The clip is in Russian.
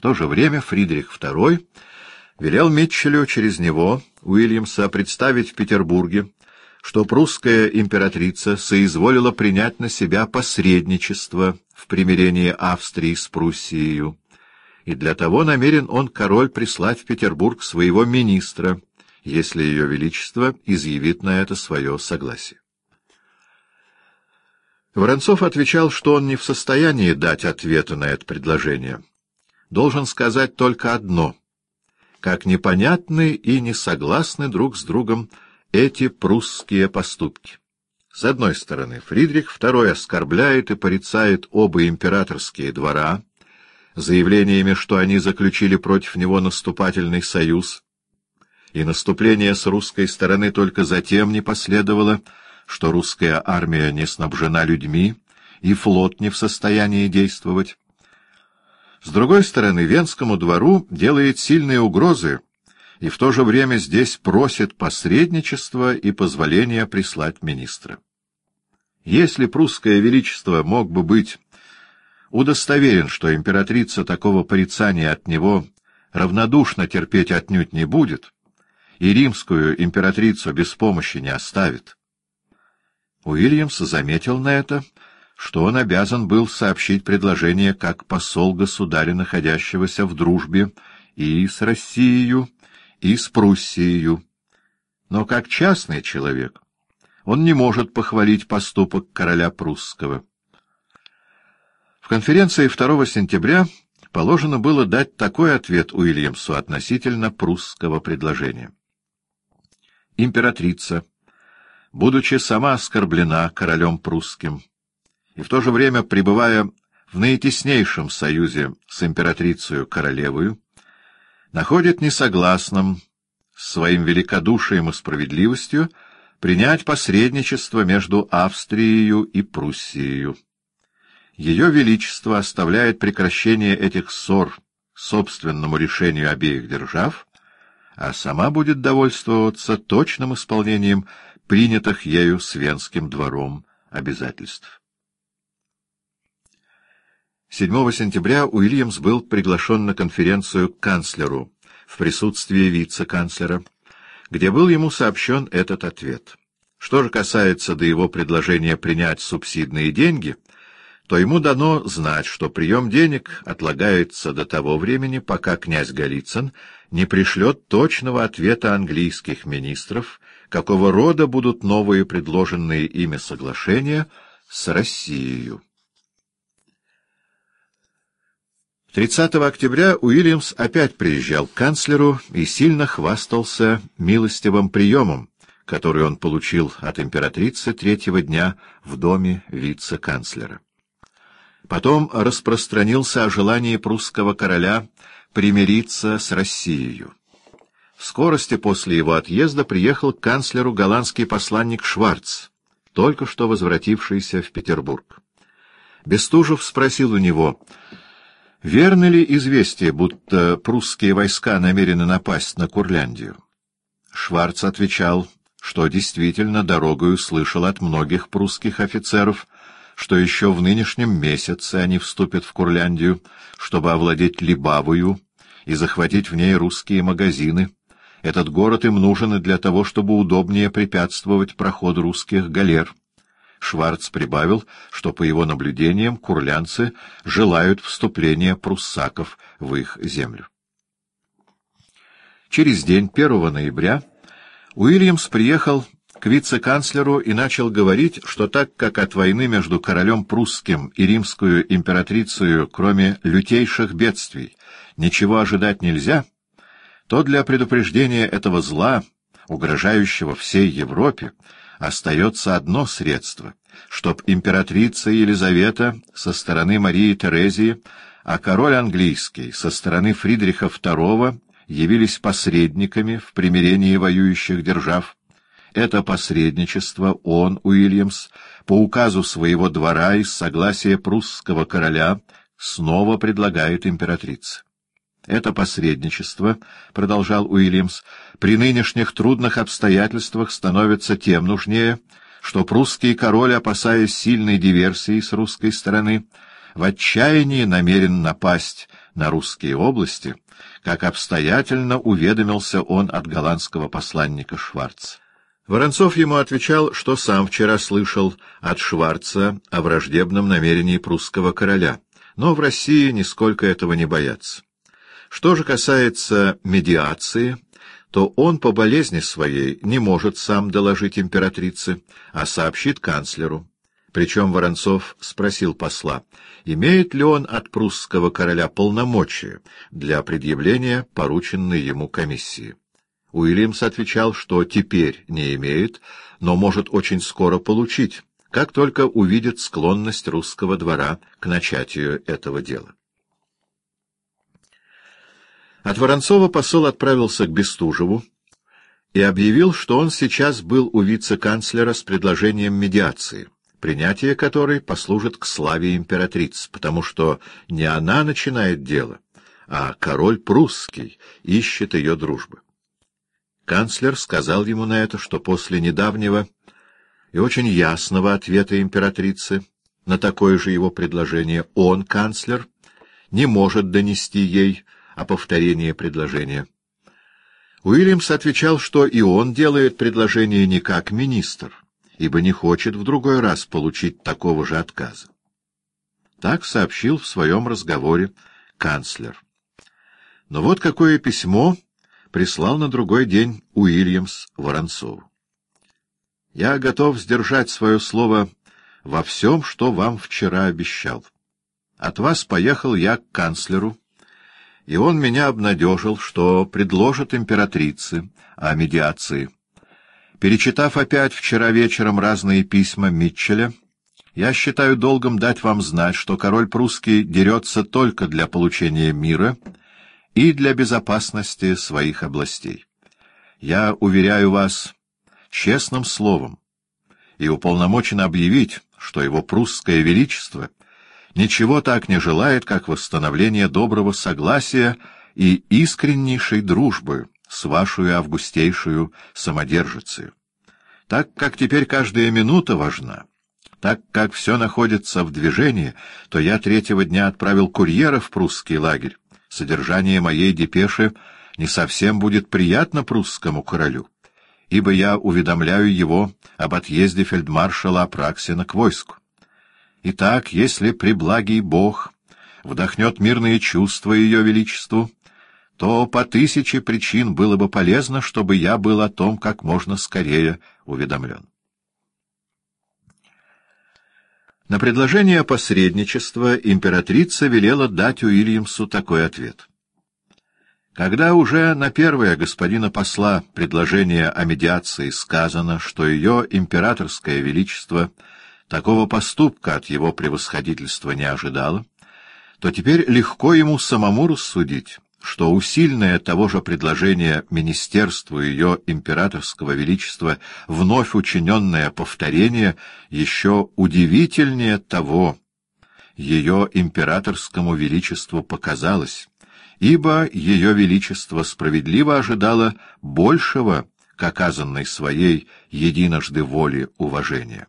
В то же время Фридрих II велел Митчелю через него, Уильямса, представить в Петербурге, что прусская императрица соизволила принять на себя посредничество в примирении Австрии с Пруссией, и для того намерен он, король, прислать в Петербург своего министра, если ее величество изъявит на это свое согласие. Воронцов отвечал, что он не в состоянии дать ответа на это предложение. Должен сказать только одно — как непонятны и не согласны друг с другом эти прусские поступки. С одной стороны, Фридрих II оскорбляет и порицает оба императорские двора, заявлениями, что они заключили против него наступательный союз, и наступление с русской стороны только затем не последовало, что русская армия не снабжена людьми и флот не в состоянии действовать. С другой стороны, Венскому двору делает сильные угрозы и в то же время здесь просит посредничества и позволения прислать министра. Если прусское величество мог бы быть удостоверен, что императрица такого порицания от него равнодушно терпеть отнюдь не будет, и римскую императрицу без помощи не оставит. Уильямс заметил на это, что он обязан был сообщить предложение как посол государя, находящегося в дружбе и с Россией, и с Пруссией. Но как частный человек он не может похвалить поступок короля прусского. В конференции 2 сентября положено было дать такой ответ Уильямсу относительно прусского предложения. Императрица, будучи сама оскорблена королем прусским, и в то же время пребывая в наитеснейшем союзе с императрицей королевою, находит несогласным своим великодушием и справедливостью принять посредничество между Австрией и Пруссией. Ее Величество оставляет прекращение этих ссор собственному решению обеих держав, а сама будет довольствоваться точным исполнением принятых ею с Венским двором обязательств. 7 сентября Уильямс был приглашен на конференцию к канцлеру в присутствии вице-канцлера, где был ему сообщен этот ответ. Что же касается до его предложения принять субсидные деньги, то ему дано знать, что прием денег отлагается до того времени, пока князь Голицын не пришлет точного ответа английских министров, какого рода будут новые предложенные ими соглашения с Россией. 30 октября Уильямс опять приезжал к канцлеру и сильно хвастался милостивым приемом, который он получил от императрицы третьего дня в доме вице-канцлера. Потом распространился о желании прусского короля примириться с Россией. В скорости после его отъезда приехал к канцлеру голландский посланник Шварц, только что возвратившийся в Петербург. Бестужев спросил у него — Верно ли известие, будто прусские войска намерены напасть на Курляндию? Шварц отвечал, что действительно дорогою слышал от многих прусских офицеров, что еще в нынешнем месяце они вступят в Курляндию, чтобы овладеть Либавою и захватить в ней русские магазины. Этот город им нужен и для того, чтобы удобнее препятствовать проходу русских галер. Шварц прибавил, что, по его наблюдениям, курлянцы желают вступления пруссаков в их землю. Через день, 1 ноября, Уильямс приехал к вице-канцлеру и начал говорить, что так как от войны между королем прусским и римскую императрицей, кроме лютейших бедствий, ничего ожидать нельзя, то для предупреждения этого зла, угрожающего всей Европе, остается одно средство, чтоб императрица Елизавета со стороны Марии Терезии, а король английский со стороны Фридриха II явились посредниками в примирении воюющих держав. Это посредничество он, Уильямс, по указу своего двора из согласия прусского короля снова предлагает императрице. Это посредничество, — продолжал Уильямс, — при нынешних трудных обстоятельствах становится тем нужнее, что прусский король, опасаясь сильной диверсии с русской стороны, в отчаянии намерен напасть на русские области, как обстоятельно уведомился он от голландского посланника Шварца. Воронцов ему отвечал, что сам вчера слышал от Шварца о враждебном намерении прусского короля, но в России нисколько этого не боятся. Что же касается медиации, то он по болезни своей не может сам доложить императрице, а сообщит канцлеру. Причем Воронцов спросил посла, имеет ли он от прусского короля полномочия для предъявления порученной ему комиссии. Уильямс отвечал, что теперь не имеет, но может очень скоро получить, как только увидит склонность русского двора к начатию этого дела. От Воронцова посол отправился к Бестужеву и объявил, что он сейчас был у вице-канцлера с предложением медиации, принятие которой послужит к славе императрицы, потому что не она начинает дело, а король прусский ищет ее дружбы. Канцлер сказал ему на это, что после недавнего и очень ясного ответа императрицы на такое же его предложение он, канцлер, не может донести ей о повторении предложения. Уильямс отвечал, что и он делает предложение не как министр, ибо не хочет в другой раз получить такого же отказа. Так сообщил в своем разговоре канцлер. Но вот какое письмо прислал на другой день Уильямс Воронцову. «Я готов сдержать свое слово во всем, что вам вчера обещал. От вас поехал я к канцлеру, и он меня обнадежил, что предложит императрице о медиации. Перечитав опять вчера вечером разные письма Митчеля, я считаю долгом дать вам знать, что король прусский дерется только для получения мира и для безопасности своих областей. Я уверяю вас честным словом и уполномочен объявить, что его прусское величество ничего так не желает, как восстановление доброго согласия и искреннейшей дружбы с вашей августейшую самодержицей. Так как теперь каждая минута важна, так как все находится в движении, то я третьего дня отправил курьера в прусский лагерь. Содержание моей депеши не совсем будет приятно прусскому королю, ибо я уведомляю его об отъезде фельдмаршала Апраксина к войску. Итак, если преблагий Бог вдохнет мирные чувства Ее Величеству, то по тысяче причин было бы полезно, чтобы я был о том как можно скорее уведомлен. На предложение посредничества императрица велела дать Уильямсу такой ответ. Когда уже на первое господина посла предложение о медиации сказано, что ее императорское величество такого поступка от его превосходительства не ожидало, то теперь легко ему самому рассудить, что усильное того же предложения Министерству ее императорского величества вновь учиненное повторение еще удивительнее того ее императорскому величеству показалось, ибо ее величество справедливо ожидало большего к оказанной своей единожды воле уважения.